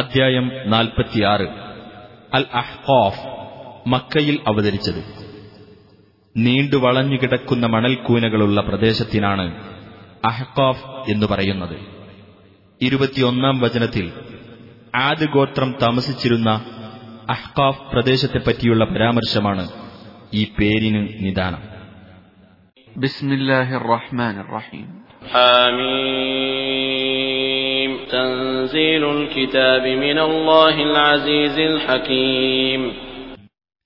അധ്യായം നാൽപ്പത്തിയാറ്. അൽ അഹ്ഖാഫ് മക്കയിൽ അവതരിച്ചത്. നീണ്ടു വളഞ്ഞുകിടക്കുന്ന മണൽക്കൂനകളുള്ള പ്രദേശത്തിനാണ് അഹ്ഖാഫ് എന്ന് പറയുന്നത്. ഇരുപത്തിയൊന്നാം വചനത്തിൽ ആദ് ഗോത്രം താമസിച്ചിരുന്ന അഹ്ഖാഫ് പ്രദേശത്തെപ്പറ്റിയുള്ള പരാമർശമാണ് ഈ പേരിന് നിദാനം. ബിസ്മില്ലാഹിർ റഹ്മാൻ റഹീം. ആമീൻ. تنزيل الكتاب من الله العزيز الحكيم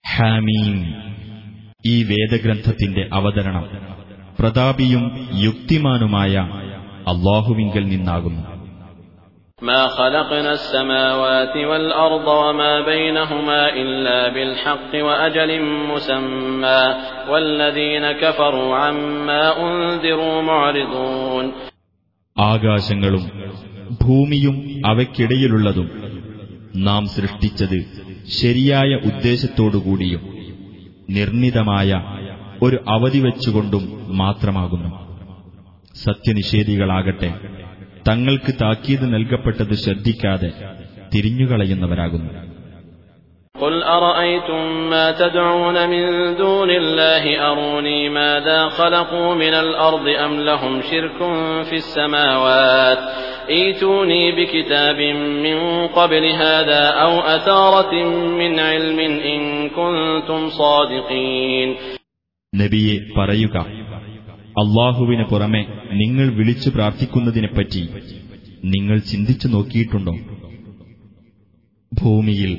ഹാമീം ഈ വേദഗ്രന്ഥത്തിന്റെ അവതരണം പ്രതാപിയും യുക്തിമാനുമായ അള്ളാഹുവിങ്കൽ നിന്നാകുന്നു ما خلقنا السماوات والأرض وما بينهما إلا بالحق وأجل مسمى والذين كفروا عما أنذروا معرضون ആകാശങ്ങളും ഭൂമിയും അവയ്ക്കിടയിലുള്ളതും നാം സൃഷ്ടിച്ചത് ശരിയായ ഉദ്ദേശത്തോടുകൂടിയും നിർണിതമായ ഒരു അവധി വെച്ചുകൊണ്ടും മാത്രമാകുന്നു. സത്യനിഷേധികളാകട്ടെ തങ്ങൾക്ക് താക്കീത് നൽകപ്പെട്ടത് ശ്രദ്ധിക്കാതെ തിരിഞ്ഞുകളയുന്നവരാകുന്നു. قل أرأيتم ما تدعون من دون الله أروني ماذا خلقوا من الأرض أم لهم شرك في السماوات ايتوني بكتاب من قبل هذا أو أثارة من علم إن كنتم صادقين നബിയെ പറയുക അള്ളാഹുവിന് പുറമെ നിങ്ങൾ വിളിച്ചു പ്രാർത്ഥിക്കുന്നതിനെപ്പറ്റി നിങ്ങൾ ചിന്തിച്ചു നോക്കിയിട്ടുണ്ടോ ഭൂമിയിൽ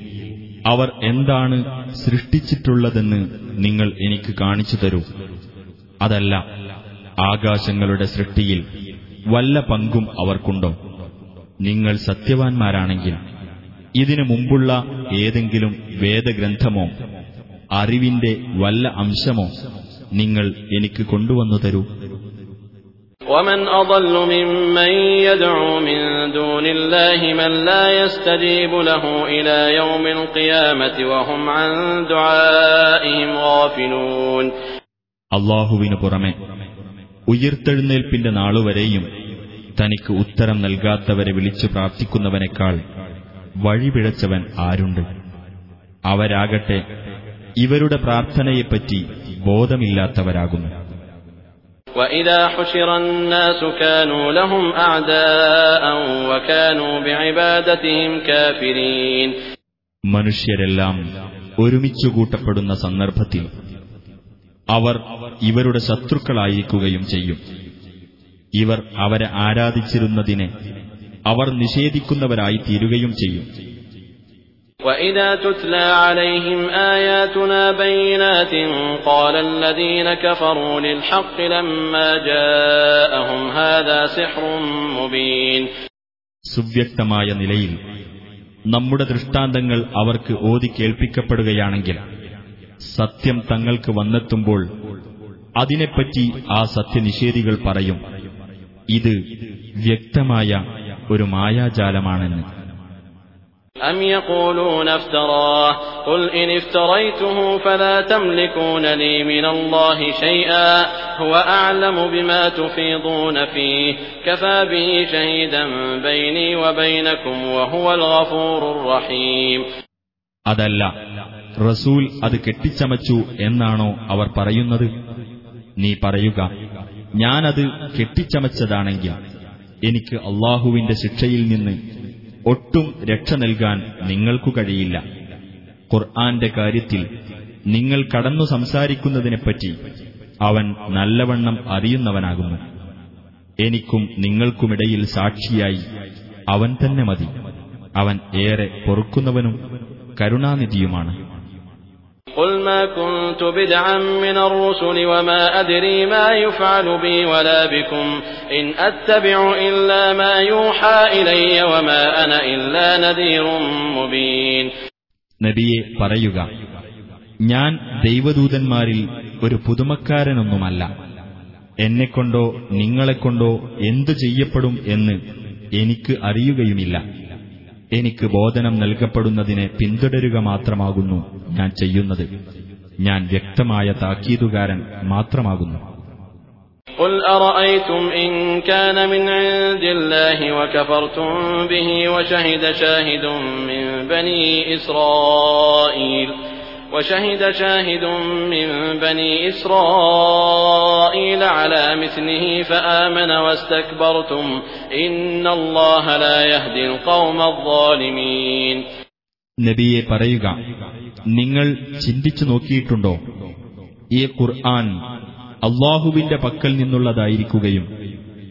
അവർ എന്താണ് സൃഷ്ടിച്ചിട്ടുള്ളതെന്ന് നിങ്ങൾ എനിക്ക് കാണിച്ചു തരൂ. അതല്ല ആകാശങ്ങളുടെ സൃഷ്ടിയിൽ വല്ല പങ്കും അവർക്കുണ്ടോ? നിങ്ങൾ സത്യവാൻമാരാണെങ്കിൽ ഇതിനു മുമ്പുള്ള ഏതെങ്കിലും വേദഗ്രന്ഥമോ അറിവിന്റെ വല്ല അംശമോ നിങ്ങൾ എനിക്ക് കൊണ്ടുവന്നു തരൂ. ومن أضل ممن يدعو من دون الله من لا يستجيب له إلى يوم القيامة وهم عن دعائهم غافلون അള്ളാഹുവിനു പുറമെ ഉയർത്തെഴുന്നേൽപ്പിന്റെ നാളുവരെയും തനിക്ക് ഉത്തരം നൽകാത്തവരെ വിളിച്ചു പ്രാർത്ഥിക്കുന്നവനേക്കാൾ വഴിപിഴച്ചവൻ ആരുണ്ട് അവരാകട്ടെ ഇവരുടെ പ്രാർത്ഥനയെപ്പറ്റി ബോധമില്ലാത്തവരാകുന്നു وإذا حشر الناس كانوا لهم أعداء وكانوا بعبادتهم كافرين മനുഷ്യരെല്ലാം ഒരുമിച്ചു കൂട്ടപ്പെടുന്ന സന്ദർഭത്തിൽ അവർ ഇവരുടെ ശത്രുക്കളായിരിക്കുകയും ചെയ്യും ഇവർ അവരെ ആരാധിച്ചിരുന്നതിനെ അവർ നിഷേധിക്കുന്നവരായി തീരുകയും ചെയ്യും وإذا تتلى عليهم آياتنا بينات قال الذين كفروا للحق لما جاءهم هذا سحر مبين സുവ്യക്തമായ നിലയിൽ നമ്മുടെ ദൃഷ്ടാന്തങ്ങൾ അവർക്ക് ഓതി കേൾപ്പിക്കപ്പെടുകയാണെങ്കിൽ സത്യം തങ്ങൾക്ക് വന്നെത്തുമ്പോൾ അതിനെപ്പറ്റി ആ സത്യനിഷേധികൾ പറയും ഇത് വ്യക്തമായ ഒരു മായാജാലമാണെന്ന് أم يقولون افتراه قل إن افتريته فلا تملكون لي من الله شيئا هو أعلم بما تفيضون فيه كفى به شهيدا بيني وبينكم وهو الغفور الرحيم അതല്ല റസൂൽ അത് കെട്ടിച്ചമച്ചു എന്നാണോ അവർ പറയുന്നത് നീ പറയുക ഞാനത് കെട്ടിച്ചമച്ചതാണെങ്കിൽ എനിക്ക് അള്ളാഹുവിന്റെ ശിക്ഷയിൽ നിന്ന് ഒട്ടും രക്ഷ നൽകാൻ നിങ്ങൾക്കു കഴിയില്ല. ഖുർആന്റെ കാര്യത്തിൽ നിങ്ങൾ കടന്നു സംസാരിക്കുന്നതിനെപ്പറ്റി അവൻ നല്ലവണ്ണം അറിയുന്നവനാകുന്നു. എനിക്കും നിങ്ങൾക്കുമിടയിൽ സാക്ഷിയായി അവൻ തന്നെ മതി. അവൻ ഏറെ പൊറുക്കുന്നവനും കരുണാനിധിയുമാണ്. قل ما كنت بدعا من الرسل وما أدري ما يفعل بي ولا بكم إن أتبع إلا ما يوحى إلي وما أنا إلا نذير مبين നബിയെ പറയുക ഞാൻ ദൈവദൂതന്മാരിൽ ഒരു പുതുമക്കാരനൊന്നുമല്ല എന്നെക്കൊണ്ടോ നിങ്ങളെക്കൊണ്ടോ എന്തു ചെയ്യപ്പെടും എന്ന് എനിക്ക് അറിയുകയുമില്ല എനിക്ക് ബോധനം നൽകപ്പെടുന്നതിനെ പിന്തുടരുക മാത്രമാകുന്നു ഞാൻ ചെയ്യുന്നത് ഞാൻ വ്യക്തമായ താക്കീതുകാരൻ മാത്രമാകുന്നു قل أرأيتم إن كان من عند الله وكفرتم به وشهد شاهد من بني إسرائيل وشهد شاهد من بني إسرائيل على مثله فآمن واستكبرتم إن الله لا يهدي القوم الظالمين നബിയെ പറയുക നിങ്ങൾ ചിന്തിച്ചു നോക്കിയിട്ടുണ്ടോ ഈ ഖുർആൻ അള്ളാഹുവിന്റെ പക്കൽ നിന്നുള്ളതായിരിക്കുകയും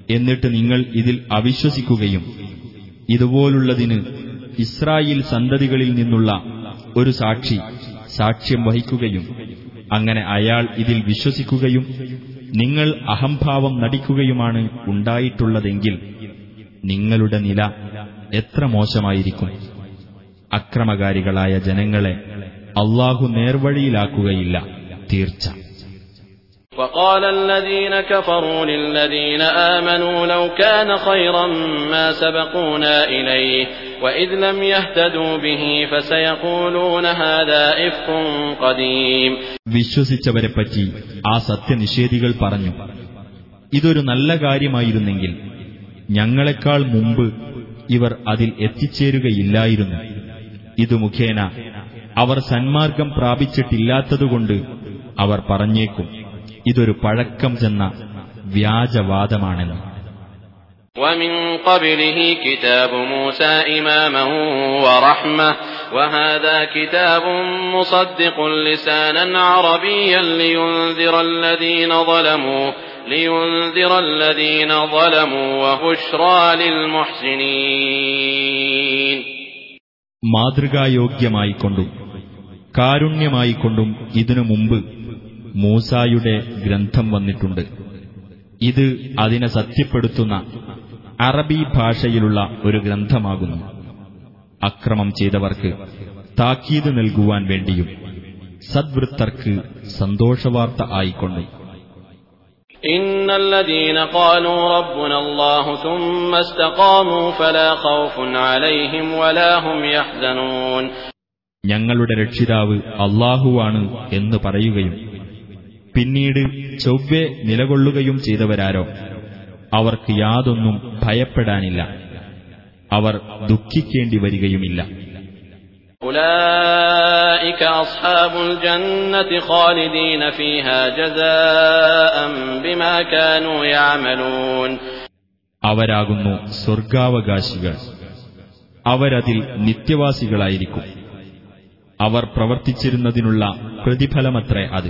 എന്നിട്ട് നിങ്ങൾ ഇതിൽ അവിശ്വസിക്കുകയും ഇതുപോലുള്ളതിന് ഇസ്രായേൽ സന്തതികളിൽ നിന്നുള്ള ഒരു സാക്ഷി സാക്ഷ്യം വഹിക്കുകയും അങ്ങനെ അയാൾ ഇതിൽ വിശ്വസിക്കുകയും നിങ്ങൾ അഹംഭാവം നടിക്കുകയുമാണ് ഉണ്ടായിട്ടുള്ളതെങ്കിൽ നിങ്ങളുടെ നില എത്ര മോശമായിരിക്കും? അക്രമകാരികളായ ജനങ്ങളെ അള്ളാഹു നേർവഴിയിലാക്കുകയില്ല തീർച്ച. وقال الذين كفروا للذين آمنوا لو كان خيرا ما سبقونا إليه وإذ لم يهتدوا به فسيقولون هذا إفك قديم വിശ്വസിച്ചവരെപ്പറ്റി ആ സത്യനിഷേധികൾ പറഞ്ഞു ഇതൊരു നല്ല കാര്യമായിരുന്നെങ്കിൽ ഞങ്ങളെക്കാൾ മുമ്പ് ഇവർ അതിൽ എത്തിച്ചേരുകയില്ലായിരുന്നു ഇതു മുഖേന അവർ സന്മാർഗം പ്രാപിച്ചിട്ടില്ലാത്തതുകൊണ്ട് അവർ പറഞ്ഞേക്കും ഇതൊരു പഴക്കം ചെന്ന വ്യാജവാദമാണെന്ന് ومن قبله كتاب موسى إماما ورحمة وهذا كتاب مصدق لسانا عربيا لينذر الذين ظلموا لينذر الذين ظلموا وبشرى للمحسنين മാതൃകായോഗ്യമായിക്കൊണ്ടും കാരുണ്യമായിക്കൊണ്ടും ഇതിനു മുമ്പ് മൂസായുടെ ഗ്രന്ഥം വന്നിട്ടുണ്ട്. ഇത് അതിനെ സത്യപ്പെടുത്തുന്ന അറബി ഭാഷയിലുള്ള ഒരു ഗ്രന്ഥമാകുന്നു. അക്രമം ചെയ്തവർക്ക് താക്കീത് നൽകുവാൻ വേണ്ടിയും സദ്വൃത്തർക്ക് സന്തോഷവാർത്ത ആയിക്കൊണ്ട്. ഞങ്ങളുടെ രക്ഷിതാവ് അള്ളാഹുവാണ് എന്ന് പറയുകയും പിന്നീട് ചൊവ്വെ നിലകൊള്ളുകയും ചെയ്തവരാരോ അവർക്ക് യാതൊന്നും ഭയപ്പെടാനില്ല അവർ ദുഃഖിക്കേണ്ടി വരികയുമില്ല أولئك أصحاب الجنة خالدين فيها جزاء بما كانوا يعملون അവരാകുന്നു സ്വർഗാവകാശികൾ അവരതിൽ നിത്യവാസികളായിരിക്കും അവർ പ്രവർത്തിച്ചിരുന്നതിനുള്ള പ്രതിഫലമത്രേ അത്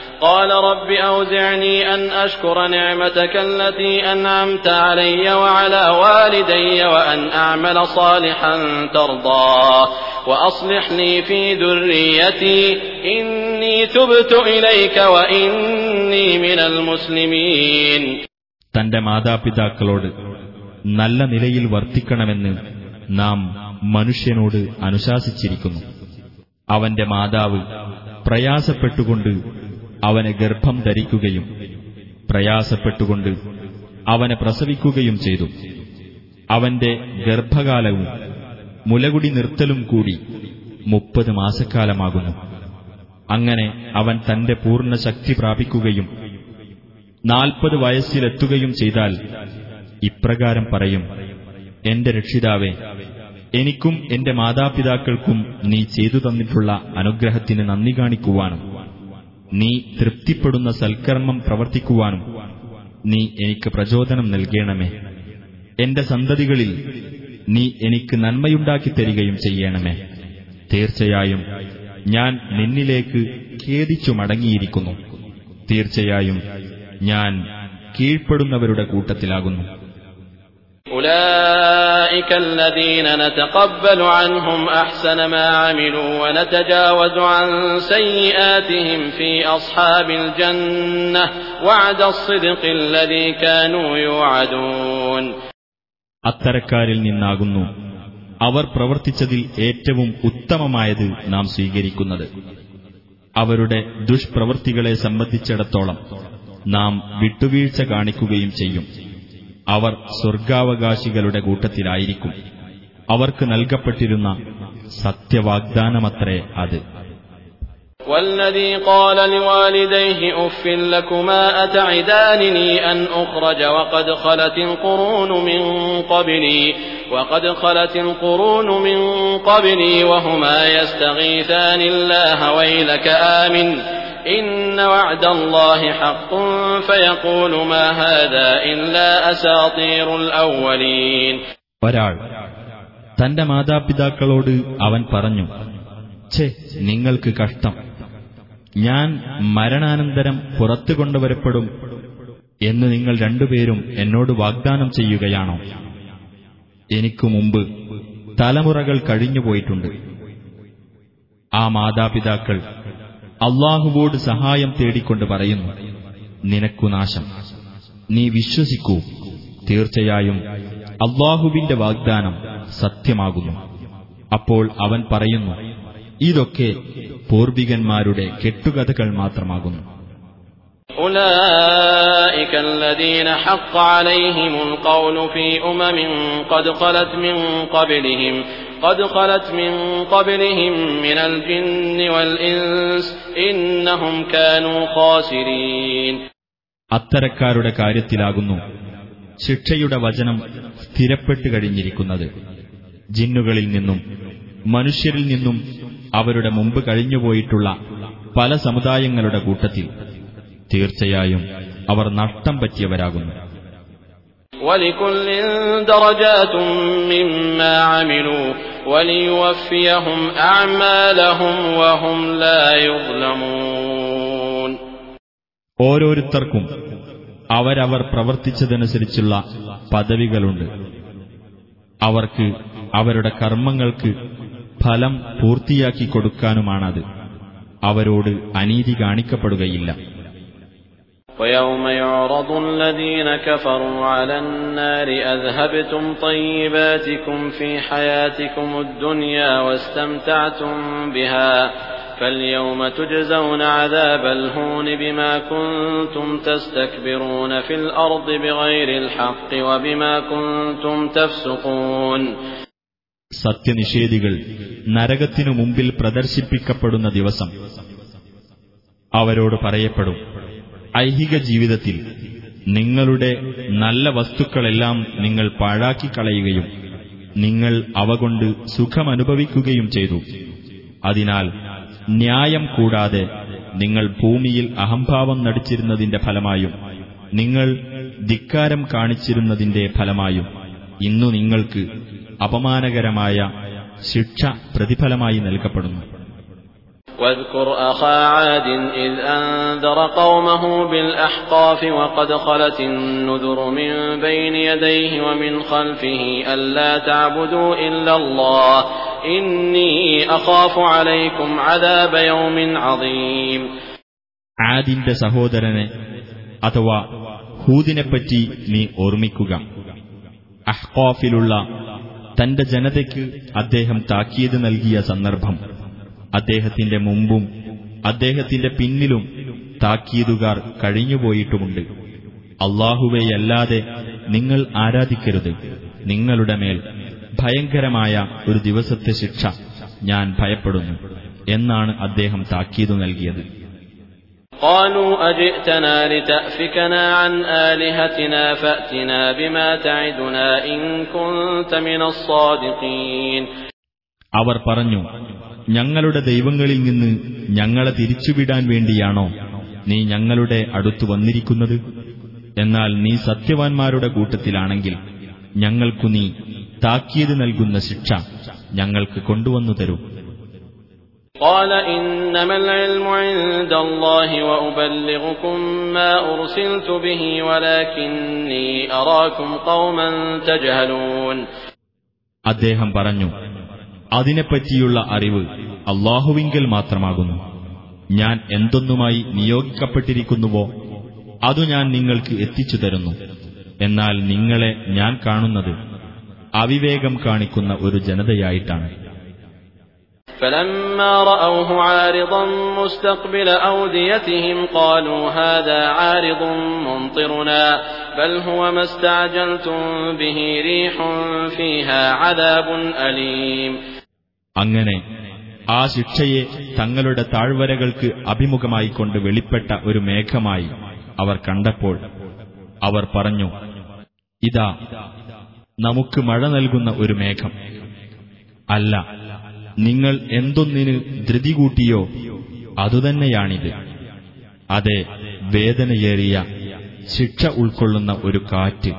قال رب أوزعني أن أشكر نعمتك التي أنعمت علي وعلى والدي وأن أعمل صالحا ترضاه وأصلح لي في ذريتي إني تبت إليك وإني من المسلمين തന്റെ മാതാപിതാക്കളോട് നല്ല നിലയിൽ വർത്തിക്കണമെന്ന് നാം മനുഷ്യനോട് അനുശാസിച്ചിരിക്കുന്നു അവന്റെ മാതാവ് പ്രയാസപ്പെട്ടുകൊണ്ട് അവനെ ഗർഭം ധരിക്കുകയും പ്രയാസപ്പെട്ടുകൊണ്ട് അവനെ പ്രസവിക്കുകയും ചെയ്തു. അവന്റെ ഗർഭകാലവും മുലകുടി നിർത്തലും കൂടി മുപ്പത് മാസക്കാലമാകുന്നു. അങ്ങനെ അവൻ തന്റെ പൂർണ ശക്തി പ്രാപിക്കുകയും നാൽപ്പത് വയസ്സിലെത്തുകയും ചെയ്താൽ ഇപ്രകാരം പറയും എന്റെ രക്ഷിതാവേ എനിക്കും എന്റെ മാതാപിതാക്കൾക്കും നീ ചെയ്തു തന്നിട്ടുള്ള അനുഗ്രഹത്തിന് നന്ദി കാണിക്കുവാനും നീ തൃപ്തിപ്പെടുന്ന സൽക്കർമ്മം പ്രവർത്തിക്കുവാനും നീ എനിക്ക് പ്രചോദനം നൽകണമേ. എന്റെ സന്തതികളിൽ നീ എനിക്ക് നന്മയുണ്ടാക്കി തരികയും ചെയ്യണമേ. തീർച്ചയായും ഞാൻ നിന്നിലേക്ക് ഖേദിച്ചു മടങ്ങിയിരിക്കുന്നു. തീർച്ചയായും ഞാൻ കീഴ്പ്പെടുന്നവരുടെ കൂട്ടത്തിലാകുന്നു. أولئك الذين نتقبل عنهم أحسن ما عملوا ونتجاوز عن سيئاتهم في أصحاب الجنة وعد الصدق الذي كانوا يوعدون അത്തരക്കാരിൽ നിന്നാകുന്നു അവർ പ്രവർത്തിച്ചതിൽ ഏറ്റവും ഉത്തമമായത് നാം സ്വീകരിക്കുന്നത് അവരുടെ ദുഷ്പ്രവൃത്തികളെ സംബന്ധിച്ചിടത്തോളം നാം വിട്ടുവീഴ്ച കാണിക്കുകയും ചെയ്യും അവർ സ്വർഗാവകാശികളുടെ കൂട്ടത്തിലായിരിക്കും അവർക്ക് നൽകപ്പെട്ടിരുന്ന സത്യവാഗ്ദാനമത്രേ അത് والذي قال لوالديه أف لكما أتعدانني أن أخرج وقد خلت القرون من قبلي وقد خلت القرون من قبلي وهما يستغيثان الله ويلك آمن إن وعد الله حق فيقول ما هذا إلا أساطير الأولين ഒരാൾ തന്റെ മാതാപിതാക്കളോട് അവൻ പറഞ്ഞു ഛേ നിങ്ങൾക്ക് കഷ്ടം ഞാൻ മരണാനന്തരം പുറത്തു കൊണ്ടുവരപ്പെടും എന്ന് നിങ്ങൾ രണ്ടുപേരും എന്നോട് വാഗ്ദാനം ചെയ്യുകയാണോ എനിക്കു മുമ്പ് തലമുറകൾ കഴിഞ്ഞുപോയിട്ടുണ്ട് ആ മാതാപിതാക്കൾ അള്ളാഹുവോട് സഹായം തേടിക്കൊണ്ട് പറയുന്നു നിനക്കു നാശം നീ വിശ്വസിക്കൂ തീർച്ചയായും അള്ളാഹുവിന്റെ വാഗ്ദാനം സത്യമാകുന്നു അപ്പോൾ അവൻ പറയുന്നു ഇതൊക്കെ പൂർവികന്മാരുടെ കെട്ടുകഥകൾ മാത്രമാകുന്നു أولئك الذين حق عليهم القول في أمم قد خلت من قبلهم قد خلت من قبلهم من الجن والإنس إنهم كانوا خاسرين അത്തരക്കാരുടെ കാര്യത്തിലാകുന്നു ശിക്ഷയുടെ വചനം സ്ഥിരപ്പെട്ടു കഴിഞ്ഞിരിക്കുന്നത് ജിന്നുകളിൽ നിന്നും മനുഷ്യരിൽ നിന്നും അവരുടെ മുമ്പ് കഴിഞ്ഞുപോയിട്ടുള്ള പല സമുദായങ്ങളുടെ കൂട്ടത്തിൽ തീർച്ചയായും അവർ നഷ്ടം പറ്റിയവരാകുന്നു ولكل درجات مما عملوا وليوفيهم أعمالهم وهم لا يظلمون ഓരോരുത്തർക്കും അവരവർ പ്രവർത്തിച്ചതനുസരിച്ചുള്ള പദവികളുണ്ട് അവർക്ക് അവരുടെ കർമ്മങ്ങൾക്ക് ഫലം പൂർത്തിയാക്കി കൊടുക്കാനുമാണത് അവരോട് അനീതി കാണിക്കപ്പെടുകയില്ല ويوم يعرض الذين كفروا على النار أذهبتم طيباتكم في حياتكم الدنيا واستمتعتم بها فاليوم تجزون عذاب الهون بما كنتم تستكبرون في الأرض بغير الحق وبما كنتم تفسقون സത്യനിഷേധികൾ നരകത്തിനു മുമ്പിൽ പ്രദർശിപ്പിക്കപ്പെടുന്ന ദിവസം അവരോട് പറയപ്പെടും ഐഹിക ജീവിതത്തിൽ നിങ്ങളുടെ നല്ല വസ്തുക്കളെല്ലാം നിങ്ങൾ പാഴാക്കി കളയുകയും നിങ്ങൾ അവ കൊണ്ട് സുഖമനുഭവിക്കുകയും ചെയ്തു. അതിനാൽ ന്യായം കൂടാതെ നിങ്ങൾ ഭൂമിയിൽ അഹംഭാവം നടിച്ചിരുന്നതിന്റെ ഫലമായും നിങ്ങൾ ധിക്കാരം കാണിച്ചിരുന്നതിന്റെ ഫലമായും ഇന്നു നിങ്ങൾക്ക് അപമാനകരമായ ശിക്ഷ പ്രതിഫലമായി നൽകപ്പെടുന്നു. واذكر أخا عاد إذ أنذر قومه بالأحقاف وقد خلت النذر من بين يديه ومن خلفه ألا تعبدوا إلا الله إني أخاف عليكم عذاب يوم عظيم ആദിന്റെ സഹോദരനെ അഥവാ ഹൂദിനെപ്പറ്റി നീ ഓർമ്മിക്കുക അഹ്കാഫിലുള്ള തന്റെ ജനതയ്ക്ക് അദ്ദേഹം താക്കീത് നൽകിയ സന്ദർഭം അദ്ദേഹത്തിന്റെ മുമ്പും അദ്ദേഹത്തിന്റെ പിന്നിലും താക്കീതുകാർ കഴിഞ്ഞുപോയിട്ടുമുണ്ട്. അള്ളാഹുവെയല്ലാതെ നിങ്ങൾ ആരാധിക്കരുത്. നിങ്ങളുടെ മേൽ ഭയങ്കരമായ ഒരു ദിവസത്തെ ശിക്ഷ ഞാൻ ഭയപ്പെടുന്നു എന്നാണ് അദ്ദേഹം താക്കീതു നൽകിയത്. അവർ പറഞ്ഞു ഞങ്ങളുടെ ദൈവങ്ങളിൽ നിന്ന് ഞങ്ങളെ തിരിച്ചുവിടാൻ വേണ്ടിയാണോ നീ ഞങ്ങളുടെ അടുത്തു വന്നിരിക്കുന്നത് എന്നാൽ നീ സത്യവാൻമാരുടെ കൂട്ടത്തിലാണെങ്കിൽ ഞങ്ങൾക്കു നീ താക്കീത് നൽകുന്ന ശിക്ഷ ഞങ്ങൾക്ക് കൊണ്ടുവന്നു തരൂ قال إنما العلم عند الله وأبلغكم ما أرسلت به ولكني أراكم قوما تجهلون അദ്ദേഹം പറഞ്ഞു അതിനെപ്പറ്റിയുള്ള അറിവ് അള്ളാഹുവിങ്കൽ മാത്രമാകുന്നു ഞാൻ എന്തൊന്നുമായി നിയോഗിക്കപ്പെട്ടിരിക്കുന്നുവോ അതു ഞാൻ നിങ്ങൾക്ക് എത്തിച്ചു തരുന്നു എന്നാൽ നിങ്ങളെ ഞാൻ കാണുന്നത് അവിവേകം കാണിക്കുന്ന ഒരു ജനതയായിട്ടാണ് فلما رأوه عارضا مستقبل أوديتهم قالوا هذا عارض ممطرنا بل هو ما استعجلتم به ريح فيها عذاب أليم അങ്ങനെ ആ ശിക്ഷയെ തങ്ങളുടെ താഴ്വരകൾക്ക് അഭിമുഖമായി കൊണ്ട് വെളിപ്പെട്ട ഒരു മേഘമായി അവർ കണ്ടപ്പോൾ അവർ പറഞ്ഞു ഇതാ നമുക്ക് മഴ നൽകുന്ന ഒരു മേഘം. അല്ല നിങ്ങൾ എന്തൊന്നിന് ധൃതി കൂട്ടിയോ അതുതന്നെയാണിത്. അതെ വേദനയേറിയ ശിക്ഷ ഉൾക്കൊള്ളുന്ന ഒരു കാറ്റ്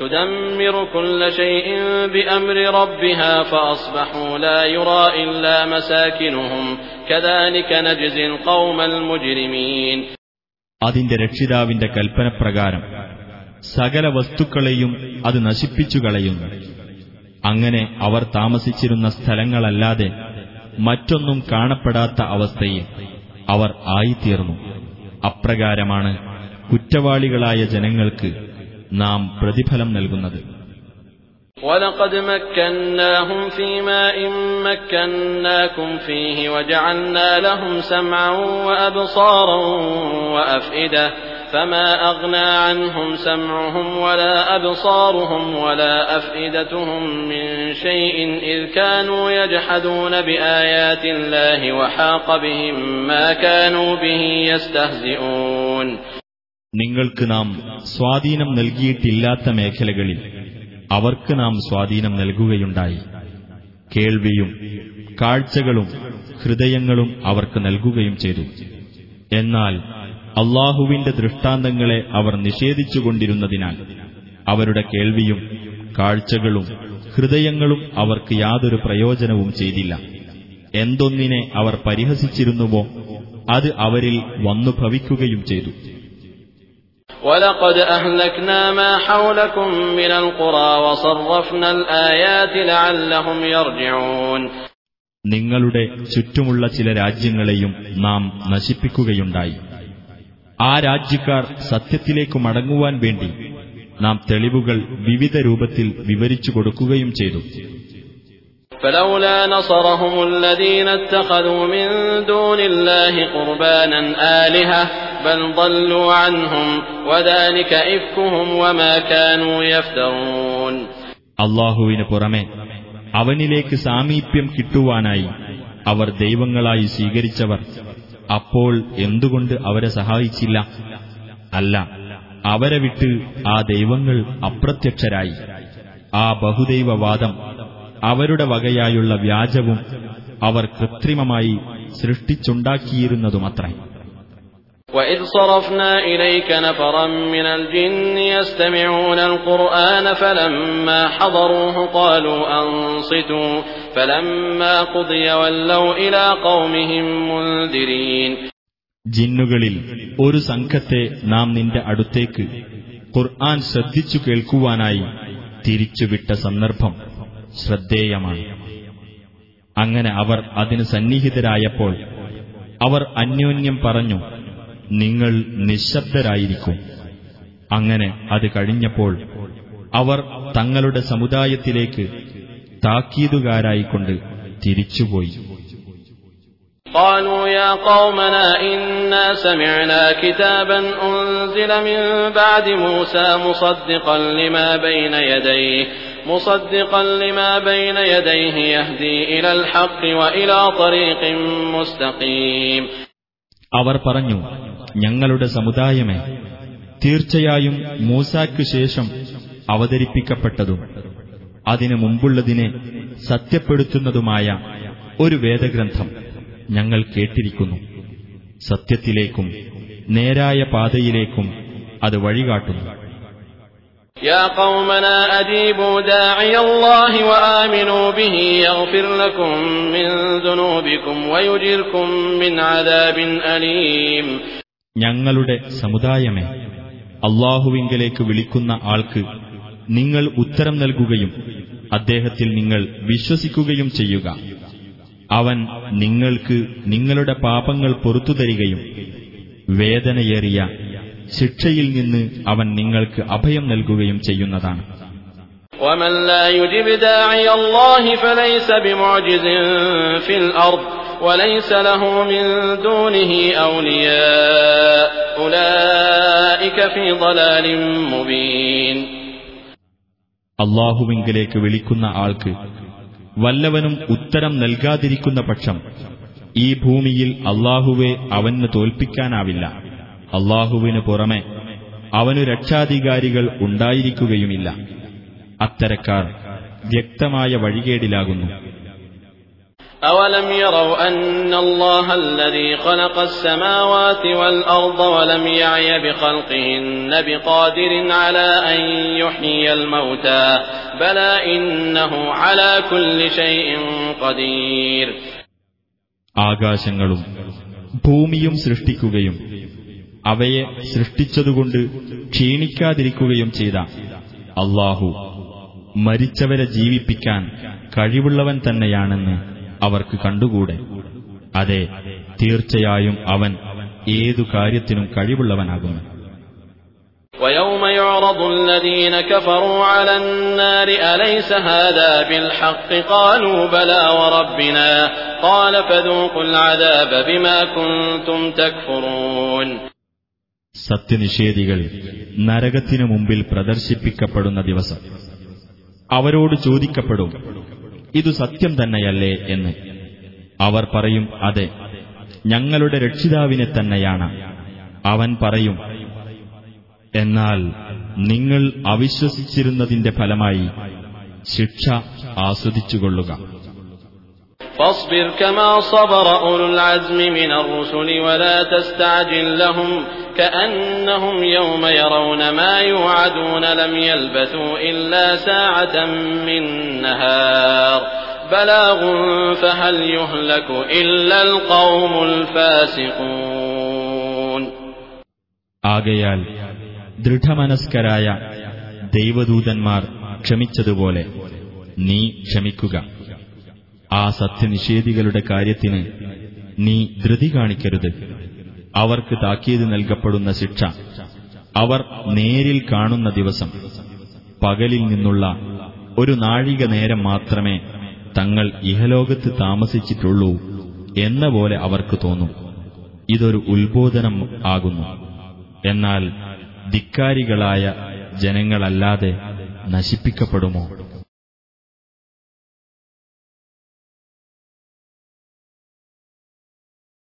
تدمر كل شيء بأمر ربها فأصبحوا لا يرى إلا مساكنهم كذلك نجزي القوم المجرمين അതിന്റെ രക്ഷിതാവിന്റെ കൽപ്പനപ്രകാരം സകല വസ്തുക്കളെയും അത് നശിപ്പിച്ചു കളയുന്നു അങ്ങനെ അവർ താമസിച്ചിരുന്ന സ്ഥലങ്ങളല്ലാതെ മറ്റൊന്നും കാണപ്പെടാത്ത അവസ്ഥയിൽ അവർ ആയിത്തീർന്നു അപ്രകാരമാണ് കുറ്റവാളികളായ ജനങ്ങൾക്ക് നാം പ്രതിഫലം നൽകുന്നത് ولقد مكناهم في ماء مكناكم فيه وجعلنا لهم سمعا وأبصارا وأفئدة فما أغنى عنهم سمعهم ولا أبصارهم ولا أفئدتهم من شيء إذ كانوا يجحدون بآيات الله وحاق بهم ما كانوا به يستهزئون നിങ്ങൾക്ക് നാം സ്വാധീനം നൽകിയിട്ടില്ലാത്ത മേഖലകളിൽ അവർക്ക് നാം സ്വാധീനം നൽകുകയുണ്ടായി. കേൾവിയും കാഴ്ചകളും ഹൃദയങ്ങളും അവർക്ക് നൽകുകയും ചെയ്തു. എന്നാൽ അള്ളാഹുവിന്റെ ദൃഷ്ടാന്തങ്ങളെ അവർ നിഷേധിച്ചുകൊണ്ടിരുന്നതിനാൽ അവരുടെ കേൾവിയും കാഴ്ചകളും ഹൃദയങ്ങളും അവർക്ക് യാതൊരു പ്രയോജനവും ചെയ്തില്ല. എന്തൊന്നിനെ അവർ പരിഹസിച്ചിരുന്നുവോ അത് അവരിൽ വന്നു ഭവിക്കുകയും ചെയ്തു. ولقد أهلكنا ما حولكم من القرى وصرفنا الآيات لعلهم يرجعون നിങ്ങളുടെ ചുറ്റുമുള്ള ചില രാജ്യങ്ങളെയും നാം നശിപ്പിക്കുകയുണ്ടായി ആ രാജ്യക്കാർ സത്യത്തിലേക്ക് മടങ്ങുവാൻ വേണ്ടി നാം തെളിവുകൾ വിവിധ രൂപത്തിൽ വിവരിച്ചു കൊടുക്കുകയും ചെയ്തു فلولا نصرهم الذين اتخذوا من دون الله قربانا آلهة بل ضلوا عنهم وذلك إفكهم وما كانوا يفترون അള്ളാഹുവിന് പുറമെ അവനിലേക്ക് സാമീപ്യം കിട്ടുവാനായി അവർ ദൈവങ്ങളായി സ്വീകരിച്ചവർ അപ്പോൾ എന്തുകൊണ്ട് അവരെ സഹായിച്ചില്ല അല്ല അവരെ വിട്ട് ആ ദൈവങ്ങൾ അപ്രത്യക്ഷരായി ആ ബഹുദൈവവാദം അവരുടെ വകയായുള്ള വ്യാജവും അവർ കൃത്രിമമായി സൃഷ്ടിച്ചുണ്ടാക്കിയിരുന്നതുമത്രേ وإذ صرفنا إليك نفرا من الجن يستمعون القرآن فلما حضروه قالوا أنصتوا فلما قضي ولوا إلى قومهم منذرين ജിന്നുകളിൽ ഒരു സംഘത്തെ നാം നിന്റെ അടുത്തേക്ക് ഖുർആൻ ശ്രദ്ധിച്ചു കേൾക്കുവാനായി തിരിച്ചുവിട്ട സന്ദർഭം ശ്രദ്ധേയമാണ് അങ്ങനെ അവർ അതിന് സന്നിഹിതരായപ്പോൾ അവർ അന്യോന്യം പറഞ്ഞു നിങ്ങൾ നിശബ്ദരായിരിക്കും അങ്ങനെ അത് കഴിഞ്ഞപ്പോൾ അവർ തങ്ങളുടെ സമുദായത്തിലേക്ക് താക്കീതുകാരായിക്കൊണ്ട് തിരിച്ചുപോയി قالوا يا قومنا إنا سمعنا كتابا أنزل من بعد موسى مصدقا لما بين يديه مصدقا لما بين يديه يهدي إلى الحق وإلى طريق مستقيم അവർ പറഞ്ഞു ഞങ്ങളുടെ സമുദായമേ തീർച്ചയായും മൂസായ്ക്കു ശേഷം അവതരിപ്പിക്കപ്പെട്ടതും അതിനു മുമ്പുള്ളതിനെ സത്യപ്പെടുത്തുന്നതുമായ ഒരു വേദഗ്രന്ഥം ഞങ്ങൾ കേട്ടിരിക്കുന്നു സത്യത്തിലേക്കും നേരായ പാതയിലേക്കും അത് വഴികാട്ടുന്നു يا قومنا أجيبوا داعي الله وآمنوا به يغفر لكم من ذنوبكم ويجركم من عذاب أليم ഞങ്ങളുടെ സമുദായമേ അള്ളാഹുവിങ്കലേക്ക് വിളിക്കുന്ന ആൾക്ക് നിങ്ങൾ ഉത്തരം നൽകുകയും അദ്ദേഹത്തിൽ നിങ്ങൾ വിശ്വസിക്കുകയും ചെയ്യുക അവൻ നിങ്ങൾക്ക് നിങ്ങളുടെ പാപങ്ങൾ പൊറത്തു തരികയും വേദനയേറിയ ശിക്ഷയിൽ നിന്ന് അവൻ നിങ്ങൾക്ക് അഭയം നൽകുകയും ചെയ്യുന്നതാണ് ومن لا يجب داعي الله فليس بمعجز في الأرض وليس له من دونه أولياء أولئك في ضلال مبين അള്ളാഹുവിങ്കിലേക്ക് വിളിക്കുന്ന ആൾക്ക് വല്ലവനും ഉത്തരം നൽകാതിരിക്കുന്ന പക്ഷം ഈ ഭൂമിയിൽ അള്ളാഹുവെ അവന് തോൽപ്പിക്കാനാവില്ല അള്ളാഹുവിനു പുറമെ അവനു രക്ഷാധികാരികൾ ഉണ്ടായിരിക്കുകയുമില്ല അത്തരക്കാർ വ്യക്തമായ വഴികേടിലാകുന്നു أولم يروا أن الله الذي خلق السماوات والأرض ولم يعي بخلقهن بقادر على أن يحيي الموتى بلى إنه على كل شيء قدير ആകാശങ്ങളും ഭൂമിയും സൃഷ്ടിക്കുകയും അവയെ സൃഷ്ടിച്ചതുകൊണ്ട് ക്ഷീണിക്കാതിരിക്കുകയും ചെയ്ത അള്ളാഹു മരിച്ചവരെ ജീവിപ്പിക്കാൻ കഴിവുള്ളവൻ തന്നെയാണെന്ന് അവർക്ക് കണ്ടുകൂടെ അതെ തീർച്ചയായും അവൻ ഏതു കാര്യത്തിനും കഴിവുള്ളവനാകുന്നു ويوم يعرض الذين كفروا على النار أليس هذا بالحق قالوا بلى وربنا قال فذوقوا العذاب بما كنتم تكفرون സത്യനിഷേധികൾ നരകത്തിനു മുമ്പിൽ പ്രദർശിപ്പിക്കപ്പെടുന്ന ദിവസം അവരോട് ചോദിക്കപ്പെടും ഇതു സത്യം തന്നെയല്ലേ എന്ന് അവർ പറയും അതെ ഞങ്ങളുടെ രക്ഷിതാവിനെ തന്നെയാണ് അവൻ പറയും എന്നാൽ നിങ്ങൾ അവിശ്വസിച്ചിരുന്നതിന്റെ ഫലമായി ശിക്ഷ ആസ്വദിച്ചുകൊള്ളുക فاصبر كما صبر أولو العزم من الرسل ولا تستعجل لهم كأنهم يوم يرون ما يوعدون لم يلبثوا إلا ساعة من نهار بلاغ فهل يهلك إلا القوم الفاسقون ആകയാൽ ദൃഢമനസ്കരായ ദൈവദൂതന്മാർ ക്ഷമിച്ചതുപോലെ നീ ക്ഷമിക്കുക ആ സത്യനിഷേധികളുടെ കാര്യത്തിന് നീ ധൃതി കാണിക്കരുത് അവർക്ക് താക്കീത് നൽകപ്പെടുന്ന ശിക്ഷ. അവർ നേരിൽ കാണുന്ന ദിവസം പകലിൽ നിന്നുള്ള ഒരു നാഴിക നേരം മാത്രമേ തങ്ങൾ ഇഹലോകത്ത് താമസിച്ചിട്ടുള്ളൂ എന്ന പോലെ അവർക്ക് തോന്നും. ഇതൊരു ഉത്ബോധനം ആകുന്നു. എന്നാൽ ധിക്കാരികളായ ജനങ്ങളല്ലാതെ നശിപ്പിക്കപ്പെടുമോ?